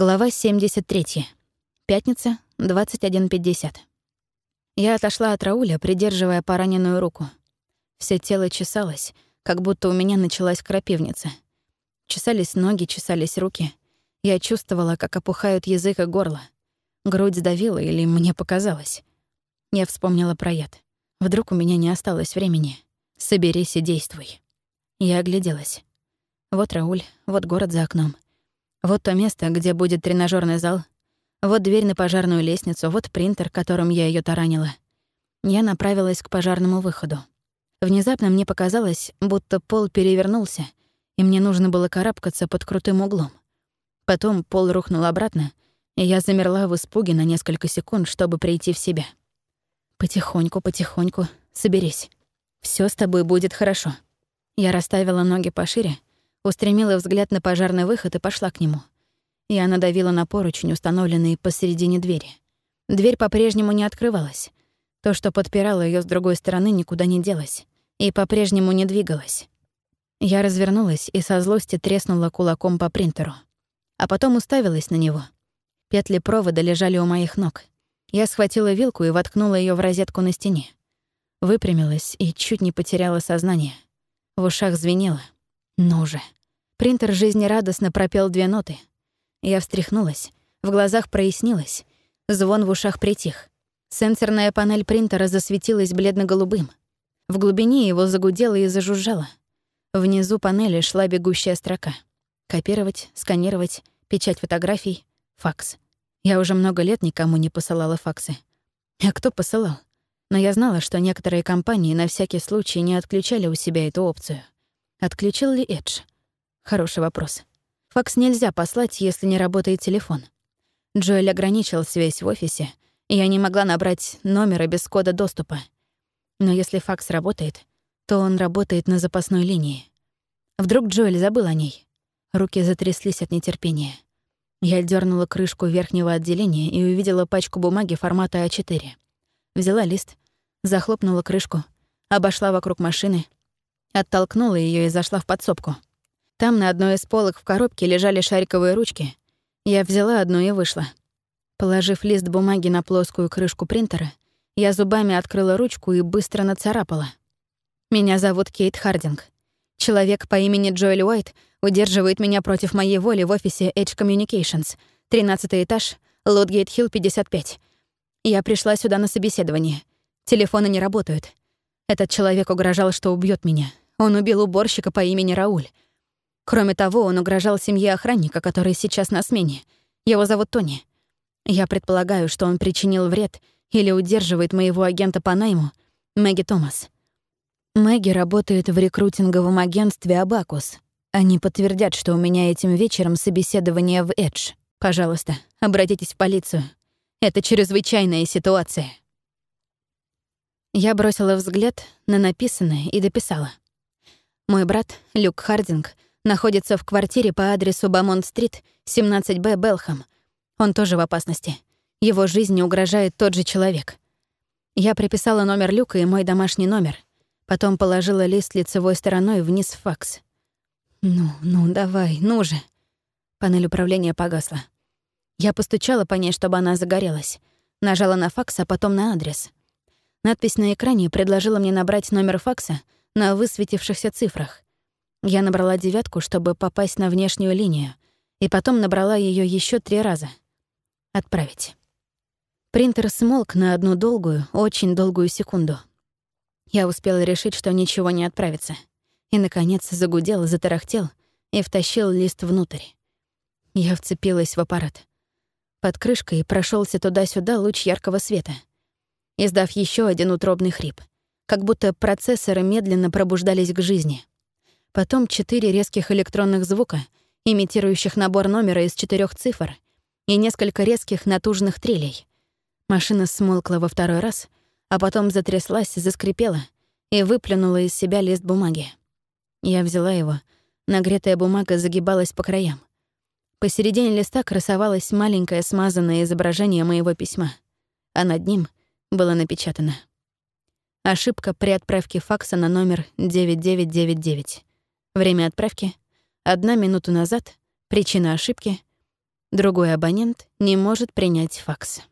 Глава 73. Пятница, 21.50. Я отошла от Рауля, придерживая пораненную руку. Все тело чесалось, как будто у меня началась крапивница. Чесались ноги, чесались руки. Я чувствовала, как опухают язык и горло. Грудь сдавила или мне показалось. Я вспомнила про яд. Вдруг у меня не осталось времени. Соберись и действуй. Я огляделась. Вот Рауль, вот город за окном — вот то место, где будет тренажерный зал. Вот дверь на пожарную лестницу, вот принтер, которым я ее таранила. Я направилась к пожарному выходу. Внезапно мне показалось, будто пол перевернулся, и мне нужно было карабкаться под крутым углом. Потом пол рухнул обратно, и я замерла в испуге на несколько секунд, чтобы прийти в себя. «Потихоньку, потихоньку, соберись. Все с тобой будет хорошо». Я расставила ноги пошире, устремила взгляд на пожарный выход и пошла к нему. Я надавила на поручень, установленный посередине двери. Дверь по-прежнему не открывалась. То, что подпирало ее с другой стороны, никуда не делось и по-прежнему не двигалось. Я развернулась и со злости треснула кулаком по принтеру. А потом уставилась на него. Петли провода лежали у моих ног. Я схватила вилку и воткнула ее в розетку на стене. Выпрямилась и чуть не потеряла сознание. В ушах звенело. Ну же. Принтер жизнерадостно пропел две ноты. Я встряхнулась, в глазах прояснилось, звон в ушах притих. Сенсорная панель принтера засветилась бледно-голубым. В глубине его загудело и зажужжало. Внизу панели шла бегущая строка. Копировать, сканировать, печать фотографий, факс. Я уже много лет никому не посылала факсы. А кто посылал? Но я знала, что некоторые компании на всякий случай не отключали у себя эту опцию. Отключил ли Эдж? Хороший вопрос. Факс нельзя послать, если не работает телефон. Джоэль ограничил связь в офисе, и я не могла набрать номера без кода доступа. Но если факс работает, то он работает на запасной линии. Вдруг Джоэль забыл о ней. Руки затряслись от нетерпения. Я дернула крышку верхнего отделения и увидела пачку бумаги формата А4. Взяла лист, захлопнула крышку, обошла вокруг машины, оттолкнула ее и зашла в подсобку — там на одной из полок в коробке лежали шариковые ручки. Я взяла одну и вышла. Положив лист бумаги на плоскую крышку принтера, я зубами открыла ручку и быстро нацарапала. «Меня зовут Кейт Хардинг. Человек по имени Джоэль Уайт удерживает меня против моей воли в офисе Edge Communications, 13 этаж, Лотгейт Хилл, 55. Я пришла сюда на собеседование. Телефоны не работают. Этот человек угрожал, что убьет меня. Он убил уборщика по имени Рауль. Кроме того, он угрожал семье охранника, который сейчас на смене. Его зовут Тони. Я предполагаю, что он причинил вред или удерживает моего агента по найму, Мэгги Томас. Мэгги работает в рекрутинговом агентстве «Абакус». Они подтвердят, что у меня этим вечером собеседование в Эдж. Пожалуйста, обратитесь в полицию. Это чрезвычайная ситуация. Я бросила взгляд на написанное и дописала. Мой брат, Люк Хардинг, находится в квартире по адресу Бамонт-стрит, 17Б, Белхам. Он тоже в опасности. Его жизни угрожает тот же человек. Я приписала номер Люка и мой домашний номер. Потом положила лист лицевой стороной вниз в факс. «Ну, ну, давай, ну же». Панель управления погасла. Я постучала по ней, чтобы она загорелась. Нажала на факс, а потом на адрес. Надпись на экране предложила мне набрать номер факса на высветившихся цифрах. Я набрала девятку, чтобы попасть на внешнюю линию, и потом набрала ее еще три раза. Отправить. Принтер смолк на одну долгую, очень долгую секунду. Я успела решить, что ничего не отправится. И, наконец, загудел, затарахтел и втащил лист внутрь. Я вцепилась в аппарат. Под крышкой прошелся туда-сюда луч яркого света, издав еще один утробный хрип, как будто процессоры медленно пробуждались к жизни — потом четыре резких электронных звука, имитирующих набор номера из четырех цифр, и несколько резких натужных трелей. Машина смолкла во второй раз, а потом затряслась, заскрипела и выплюнула из себя лист бумаги. Я взяла его, нагретая бумага загибалась по краям. Посередине листа красовалось маленькое смазанное изображение моего письма, а над ним было напечатано. Ошибка при отправке факса на номер 9999. Время отправки — одна минута назад, причина ошибки. Другой абонент не может принять факс.